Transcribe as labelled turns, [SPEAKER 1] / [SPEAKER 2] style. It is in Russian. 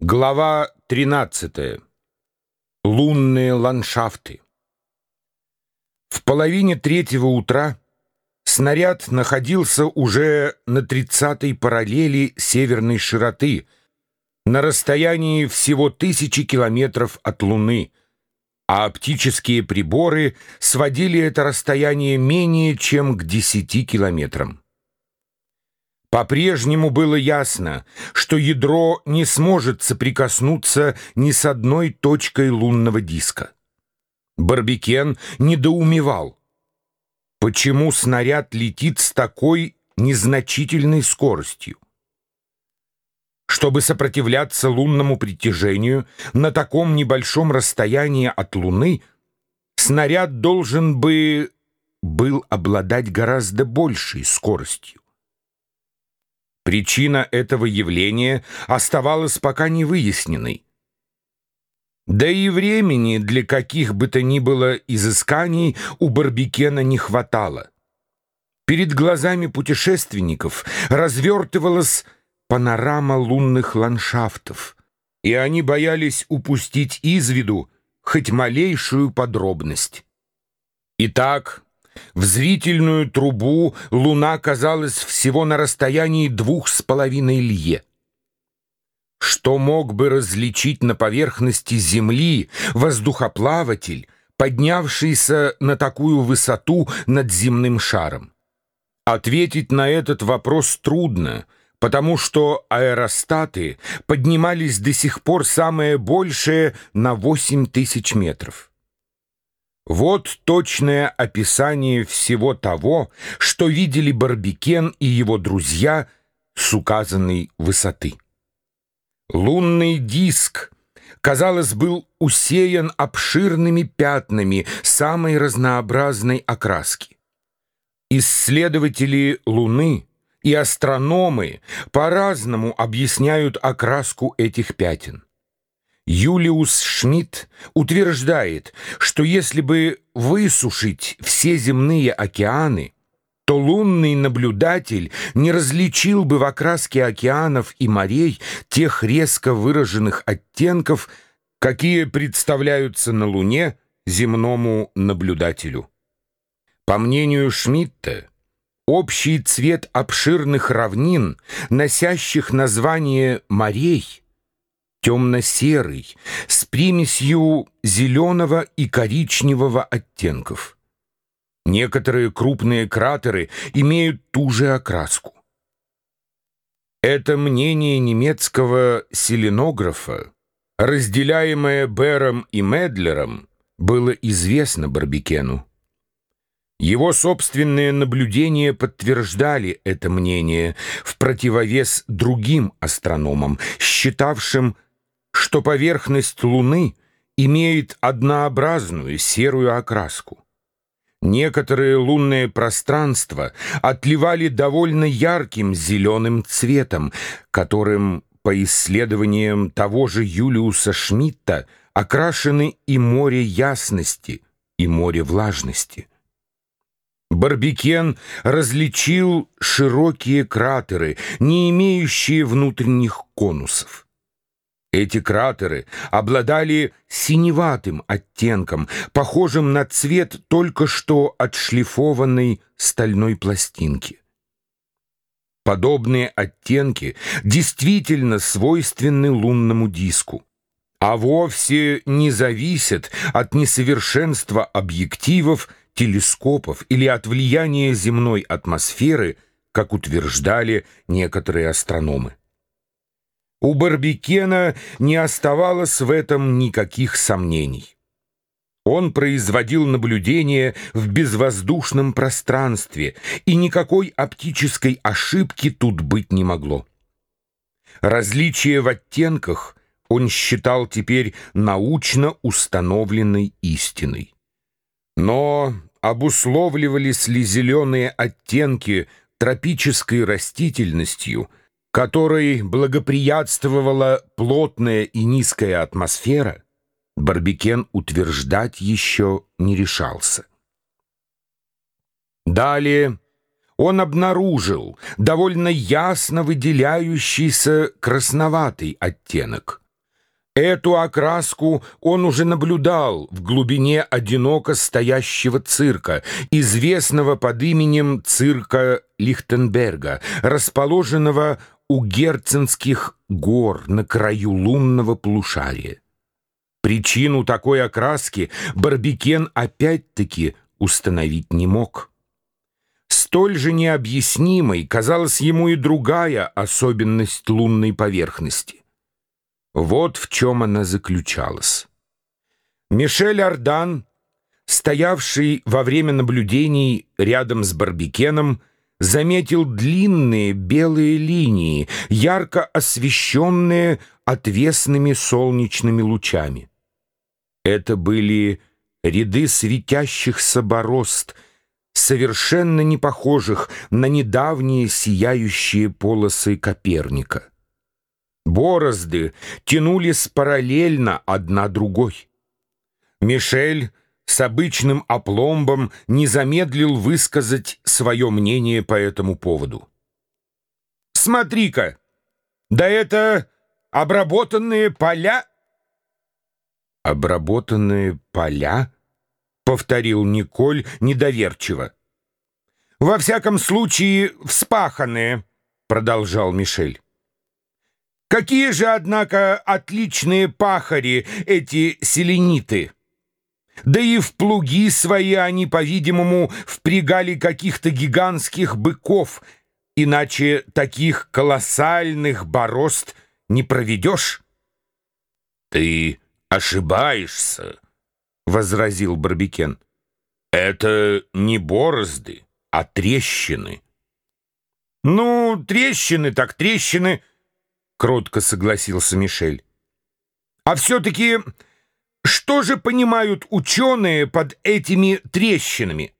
[SPEAKER 1] Глава 13. Лунные ландшафты. В половине третьего утра снаряд находился уже на 30-й параллели северной широты, на расстоянии всего тысячи километров от Луны, а оптические приборы сводили это расстояние менее чем к 10 километрам. По-прежнему было ясно, что ядро не сможет соприкоснуться ни с одной точкой лунного диска. Барбикен недоумевал. Почему снаряд летит с такой незначительной скоростью? Чтобы сопротивляться лунному притяжению на таком небольшом расстоянии от Луны, снаряд должен бы был обладать гораздо большей скоростью. Причина этого явления оставалась пока не выясненной. Да и времени для каких бы то ни было изысканий у Барбикена не хватало. Перед глазами путешественников развертывалась панорама лунных ландшафтов, и они боялись упустить из виду хоть малейшую подробность. Итак, в зрительную трубу луна казалась всего на расстоянии двух с половиной лье. Что мог бы различить на поверхности Земли воздухоплаватель, поднявшийся на такую высоту над земным шаром? Ответить на этот вопрос трудно, потому что аэростаты поднимались до сих пор самое большее на 8 тысяч метров. Вот точное описание всего того, что видели Барбикен и его друзья с указанной высоты. Лунный диск, казалось, был усеян обширными пятнами самой разнообразной окраски. Исследователи Луны и астрономы по-разному объясняют окраску этих пятен. Юлиус Шмидт утверждает, что если бы высушить все земные океаны, то лунный наблюдатель не различил бы в окраске океанов и морей тех резко выраженных оттенков, какие представляются на Луне земному наблюдателю. По мнению Шмидта, общий цвет обширных равнин, носящих название морей – темно-серый, с примесью зеленого и коричневого оттенков. Некоторые крупные кратеры имеют ту же окраску. Это мнение немецкого селенографа, разделяемое Бером и Медлером, было известно Барбикену. Его собственные наблюдения подтверждали это мнение в противовес другим астрономам, считавшим, что поверхность Луны имеет однообразную серую окраску. Некоторые лунные пространства отливали довольно ярким зеленым цветом, которым, по исследованиям того же Юлиуса Шмидта, окрашены и море ясности, и море влажности. Барбикен различил широкие кратеры, не имеющие внутренних конусов. Эти кратеры обладали синеватым оттенком, похожим на цвет только что отшлифованной стальной пластинки. Подобные оттенки действительно свойственны лунному диску, а вовсе не зависят от несовершенства объективов, телескопов или от влияния земной атмосферы, как утверждали некоторые астрономы. У Барбикена не оставалось в этом никаких сомнений. Он производил наблюдение в безвоздушном пространстве, и никакой оптической ошибки тут быть не могло. Различие в оттенках он считал теперь научно установленной истиной. Но обусловливались ли зеленые оттенки тропической растительностью – которой благоприятствовала плотная и низкая атмосфера, Барбикен утверждать еще не решался. Далее он обнаружил довольно ясно выделяющийся красноватый оттенок, Эту окраску он уже наблюдал в глубине одиноко стоящего цирка, известного под именем цирка Лихтенберга, расположенного у Герценских гор на краю лунного полушария. Причину такой окраски Барбикен опять-таки установить не мог. Столь же необъяснимой казалась ему и другая особенность лунной поверхности. Вот в чем она заключалась. Мишель Ардан, стоявший во время наблюдений рядом с Барбикеном, заметил длинные белые линии, ярко освещенные отвесными солнечными лучами. Это были ряды светящихся борозд, совершенно не похожих на недавние сияющие полосы Коперника. Борозды тянулись параллельно одна другой. Мишель с обычным опломбом не замедлил высказать свое мнение по этому поводу. «Смотри-ка, да это обработанные поля!» «Обработанные поля?» — повторил Николь недоверчиво. «Во всяком случае, вспаханные», — продолжал Мишель. Какие же, однако, отличные пахари эти селениты! Да и в плуги свои они, по-видимому, впрягали каких-то гигантских быков, иначе таких колоссальных борозд не проведешь. — Ты ошибаешься, — возразил Барбикен. — Это не борозды, а трещины. — Ну, трещины так трещины —— кротко согласился Мишель. «А все-таки что же понимают ученые под этими трещинами?»